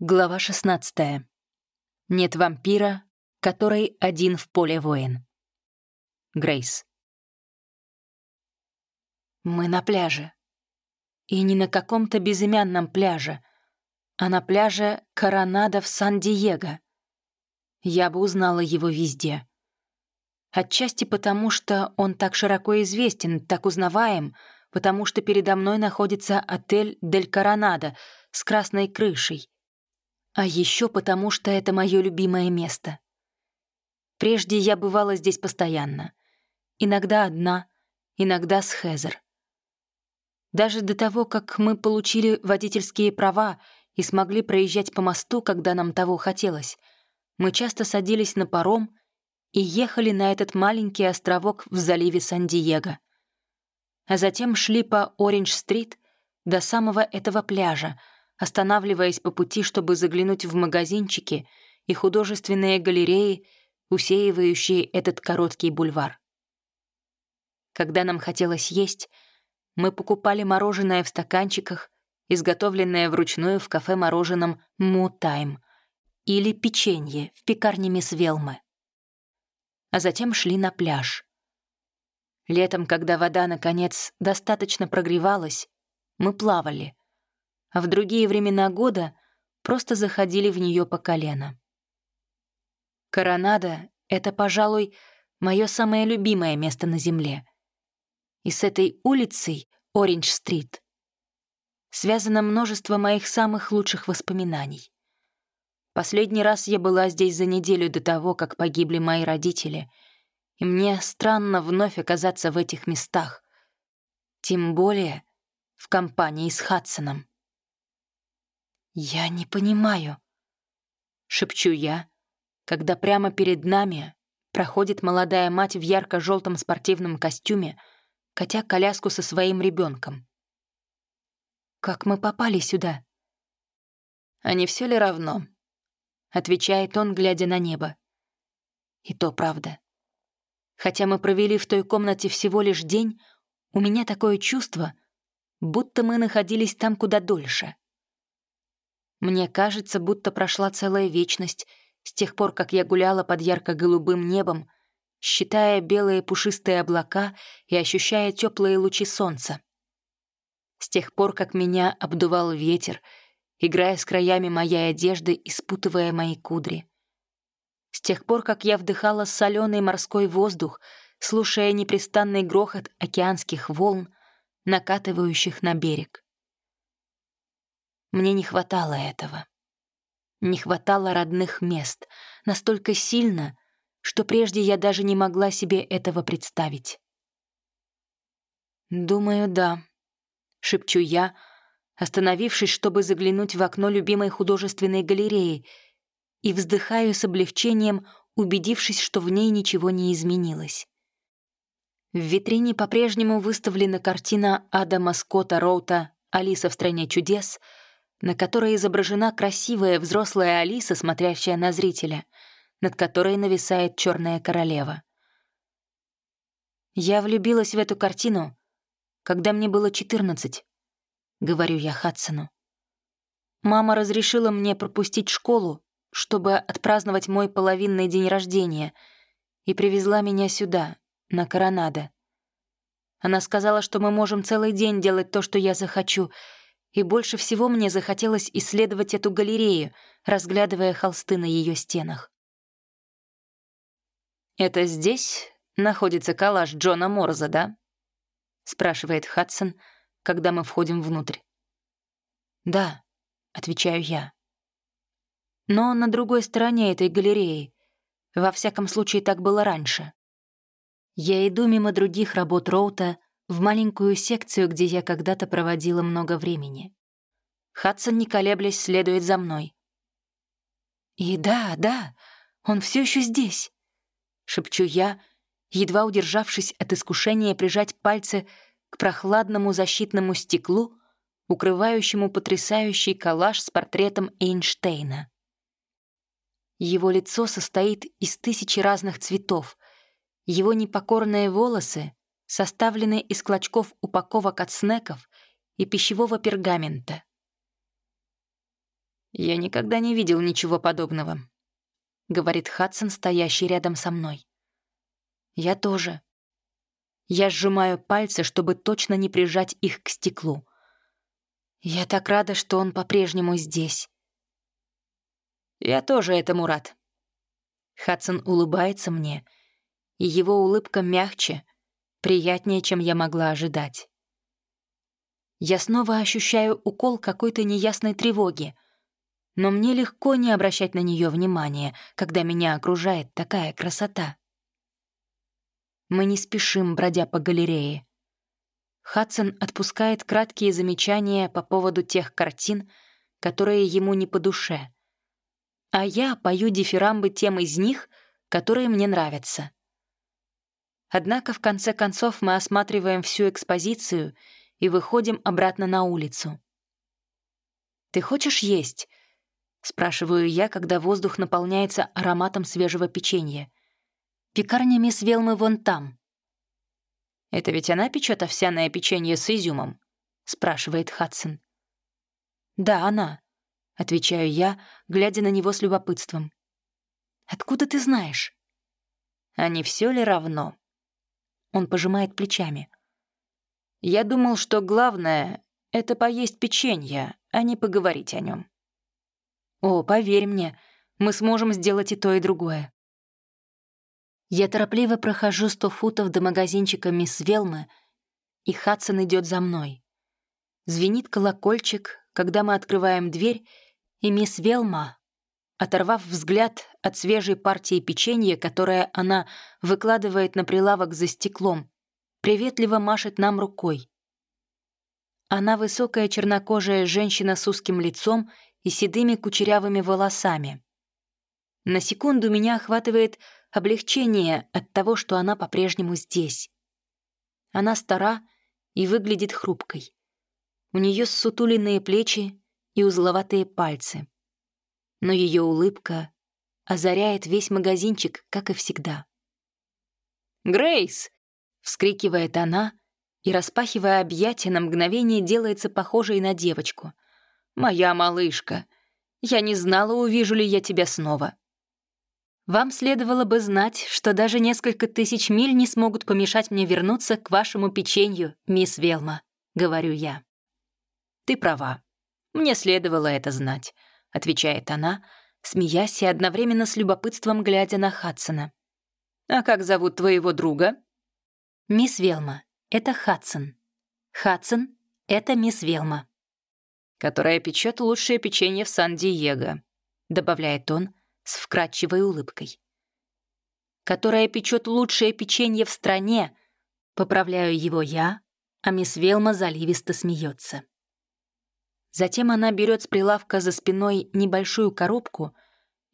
Глава 16. Нет вампира, который один в поле воин. Грейс. Мы на пляже. И не на каком-то безымянном пляже, а на пляже Коронада в Сан-Диего. Я бы узнала его везде. Отчасти потому, что он так широко известен, так узнаваем, потому что передо мной находится отель «Дель Коронада» с красной крышей — а еще потому, что это мое любимое место. Прежде я бывала здесь постоянно. Иногда одна, иногда с Хезер. Даже до того, как мы получили водительские права и смогли проезжать по мосту, когда нам того хотелось, мы часто садились на паром и ехали на этот маленький островок в заливе Сан-Диего. А затем шли по Ориндж-стрит до самого этого пляжа, останавливаясь по пути, чтобы заглянуть в магазинчики и художественные галереи, усеивающие этот короткий бульвар. Когда нам хотелось есть, мы покупали мороженое в стаканчиках, изготовленное вручную в кафе-мороженом «Му Тайм», или печенье в пекарне Мисс Велмы. А затем шли на пляж. Летом, когда вода, наконец, достаточно прогревалась, мы плавали, а в другие времена года просто заходили в нее по колено. Коронада — это, пожалуй, мое самое любимое место на Земле. И с этой улицей, Ориндж-стрит, связано множество моих самых лучших воспоминаний. Последний раз я была здесь за неделю до того, как погибли мои родители, и мне странно вновь оказаться в этих местах, тем более в компании с Хадсоном. «Я не понимаю», — шепчу я, когда прямо перед нами проходит молодая мать в ярко-желтом спортивном костюме, катя коляску со своим ребенком. «Как мы попали сюда?» «А не все ли равно?» — отвечает он, глядя на небо. И то правда. Хотя мы провели в той комнате всего лишь день, у меня такое чувство, будто мы находились там куда дольше. Мне кажется, будто прошла целая вечность с тех пор, как я гуляла под ярко-голубым небом, считая белые пушистые облака и ощущая теплые лучи солнца. С тех пор, как меня обдувал ветер, играя с краями моей одежды и спутывая мои кудри. С тех пор, как я вдыхала соленый морской воздух, слушая непрестанный грохот океанских волн, накатывающих на берег. Мне не хватало этого. Не хватало родных мест настолько сильно, что прежде я даже не могла себе этого представить. «Думаю, да», — шепчу я, остановившись, чтобы заглянуть в окно любимой художественной галереи, и вздыхаю с облегчением, убедившись, что в ней ничего не изменилось. В витрине по-прежнему выставлена картина Адама Скотта Роута «Алиса в стране чудес», на которой изображена красивая взрослая Алиса, смотрящая на зрителя, над которой нависает черная королева. «Я влюбилась в эту картину, когда мне было 14», — говорю я Хадсону. «Мама разрешила мне пропустить школу, чтобы отпраздновать мой половинный день рождения, и привезла меня сюда, на Коронадо. Она сказала, что мы можем целый день делать то, что я захочу — и больше всего мне захотелось исследовать эту галерею, разглядывая холсты на ее стенах. «Это здесь находится коллаж Джона Морза, да?» — спрашивает Хадсон, когда мы входим внутрь. «Да», — отвечаю я. «Но на другой стороне этой галереи. Во всяком случае, так было раньше. Я иду мимо других работ Роута, в маленькую секцию, где я когда-то проводила много времени. Хадсон, не колеблясь, следует за мной. «И да, да, он все еще здесь», — шепчу я, едва удержавшись от искушения прижать пальцы к прохладному защитному стеклу, укрывающему потрясающий коллаж с портретом Эйнштейна. Его лицо состоит из тысячи разных цветов, его непокорные волосы составленный из клочков упаковок от снеков и пищевого пергамента. «Я никогда не видел ничего подобного», — говорит Хадсон, стоящий рядом со мной. «Я тоже». Я сжимаю пальцы, чтобы точно не прижать их к стеклу. Я так рада, что он по-прежнему здесь. Я тоже этому рад. Хадсон улыбается мне, и его улыбка мягче, приятнее, чем я могла ожидать. Я снова ощущаю укол какой-то неясной тревоги, но мне легко не обращать на нее внимания, когда меня окружает такая красота. Мы не спешим, бродя по галерее. Хадсон отпускает краткие замечания по поводу тех картин, которые ему не по душе. А я пою дифирамбы тем из них, которые мне нравятся. Однако, в конце концов, мы осматриваем всю экспозицию и выходим обратно на улицу. «Ты хочешь есть?» — спрашиваю я, когда воздух наполняется ароматом свежего печенья. «Пекарня мисс Велмы вон там». «Это ведь она печет овсяное печенье с изюмом?» — спрашивает Хадсон. «Да, она», — отвечаю я, глядя на него с любопытством. «Откуда ты знаешь?» «А не все ли равно?» Он пожимает плечами. «Я думал, что главное — это поесть печенье, а не поговорить о нем. «О, поверь мне, мы сможем сделать и то, и другое». Я торопливо прохожу сто футов до магазинчика мисс Велмы, и Хадсон идет за мной. Звенит колокольчик, когда мы открываем дверь, и мисс Велма, оторвав взгляд от свежей партии печенья, которое она выкладывает на прилавок за стеклом, приветливо машет нам рукой. Она высокая чернокожая женщина с узким лицом и седыми кучерявыми волосами. На секунду меня охватывает облегчение от того, что она по-прежнему здесь. Она стара и выглядит хрупкой. У нее ссутуленные плечи и узловатые пальцы. Но ее улыбка озаряет весь магазинчик, как и всегда. «Грейс!» — вскрикивает она и, распахивая объятия, на мгновение делается похожей на девочку. «Моя малышка! Я не знала, увижу ли я тебя снова!» Вам следовало бы знать, что даже несколько тысяч миль не смогут помешать мне вернуться к вашему печенью, мисс Велма, — говорю я. Ты права. Мне следовало это знать, — отвечает она, смеясь и одновременно с любопытством глядя на Хадсона. «А как зовут твоего друга?» «Мисс Велма. Это Хадсон. Хадсон — это мисс Велма». «Которая печет лучшее печенье в Сан-Диего», — добавляет он, с вкрадчивой улыбкой. «Которая печет лучшее печенье в стране», поправляю его я, а мисс Велма заливисто смеется. Затем она берет с прилавка за спиной небольшую коробку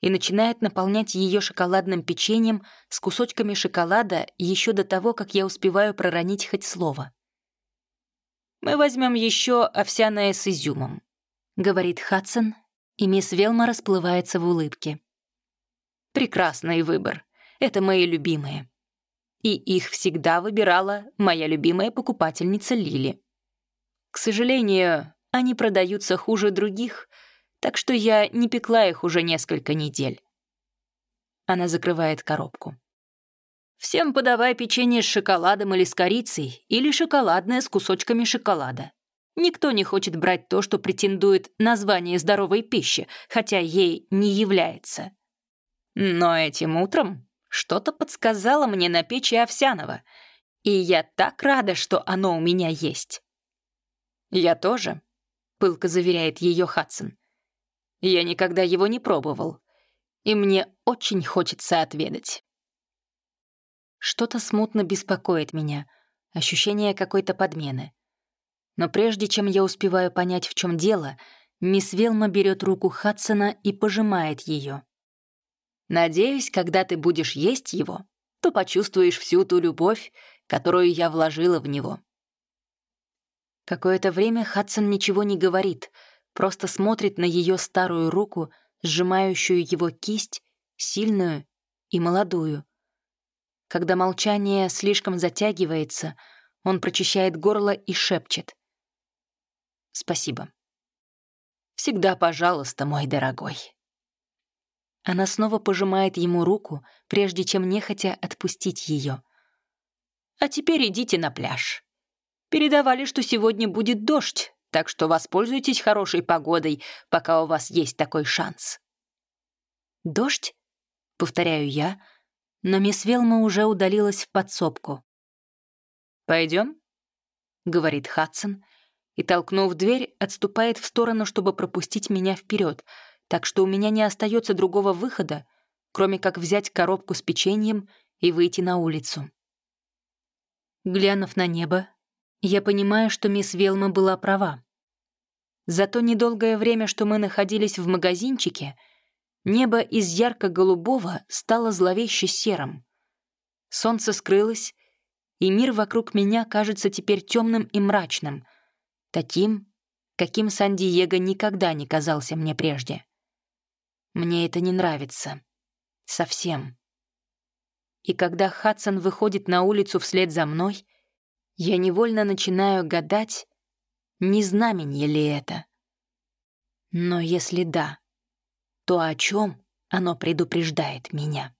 и начинает наполнять ее шоколадным печеньем с кусочками шоколада еще до того, как я успеваю проронить хоть слово. «Мы возьмем еще овсяное с изюмом», — говорит Хадсон, и мисс Велма расплывается в улыбке. Прекрасный выбор. Это мои любимые. И их всегда выбирала моя любимая покупательница Лили. К сожалению, они продаются хуже других, так что я не пекла их уже несколько недель. Она закрывает коробку. Всем подавай печенье с шоколадом или с корицей, или шоколадное с кусочками шоколада. Никто не хочет брать то, что претендует на звание здоровой пищи, хотя ей не является. Но этим утром что-то подсказало мне на печи овсяного, и я так рада, что оно у меня есть. «Я тоже», — пылко заверяет ее Хадсон. «Я никогда его не пробовал, и мне очень хочется отведать». Что-то смутно беспокоит меня, ощущение какой-то подмены. Но прежде чем я успеваю понять, в чем дело, мисс Велма берет руку Хадсона и пожимает ее. Надеюсь, когда ты будешь есть его, то почувствуешь всю ту любовь, которую я вложила в него». Какое-то время Хадсон ничего не говорит, просто смотрит на ее старую руку, сжимающую его кисть, сильную и молодую. Когда молчание слишком затягивается, он прочищает горло и шепчет. «Спасибо». Всегда пожалуйста, мой дорогой». Она снова пожимает ему руку, прежде чем нехотя отпустить ее. «А теперь идите на пляж. Передавали, что сегодня будет дождь, так что воспользуйтесь хорошей погодой, пока у вас есть такой шанс». «Дождь?» — повторяю я, но мисс Велма уже удалилась в подсобку. «Пойдем?» — говорит Хадсон, и, толкнув дверь, отступает в сторону, чтобы пропустить меня вперед — так что у меня не остается другого выхода, кроме как взять коробку с печеньем и выйти на улицу. Глянув на небо, я понимаю, что мисс Велма была права. За то недолгое время, что мы находились в магазинчике, небо из ярко-голубого стало зловеще серым. Солнце скрылось, и мир вокруг меня кажется теперь темным и мрачным, таким, каким Сан-Диего никогда не казался мне прежде. Мне это не нравится. Совсем. И когда Хадсон выходит на улицу вслед за мной, я невольно начинаю гадать, не знаменье ли это. Но если да, то о чем оно предупреждает меня?